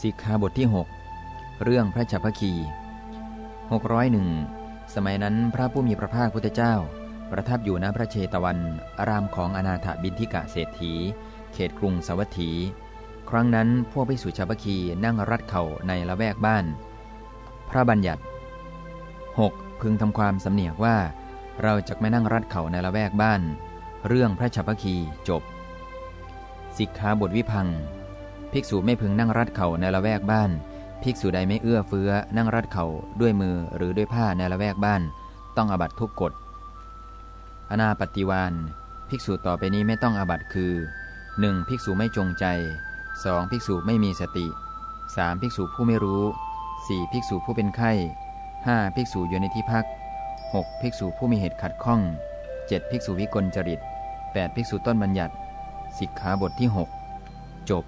สิกขาบทที่ 6 เรื่องพระฉัพพคี601 สมัยนั้นพระผู้มีพระภาคพุทธเจ้า ประทับอยู่ณพระเชตวัน อารามของอนาถบินทิกะเศรษฐี เขตกรุงสวัสถี ครั้งนั้นพวกภิกษุฉัพพคีนั่งรัดเข่าในละแวกบ้าน พระบัญญัติ 6. พึงทำความสำเนียกว่า เราจะไม่นั่งรัดเข่าในละแวกบ้าน เรื่องพระฉัพพคีจบ สิกขาบทวิพัง ภิกษุไม่พึงนั่งรัดเข่าในละแวกบ้าน ภิกษุใดไม่เอื้อเฟื้อนั่งรัดเข่าด้วยมือหรือด้วยผ้าในละแวกบ้าน ต้องอบัตทุกกฎอนาปฏิวานภิกษุต่อไปนี้ไม่ต้องอบัตคือ 1. ภิกษุไม่จงใจ 2. ภิกษุไม่มีสติ 3. ภิกษุผู้ไม่รู้ 4. ภิกษุผู้เป็นไข้ 5. ภิกษุอยู่ในที่พัก 6. ภิกษุผู้มีเหตุขัดข้อง 7. ภิกษุวิกลจริต 8. ภิกษุต้นบัญญัติ สิกขาบทที่ 6 จบ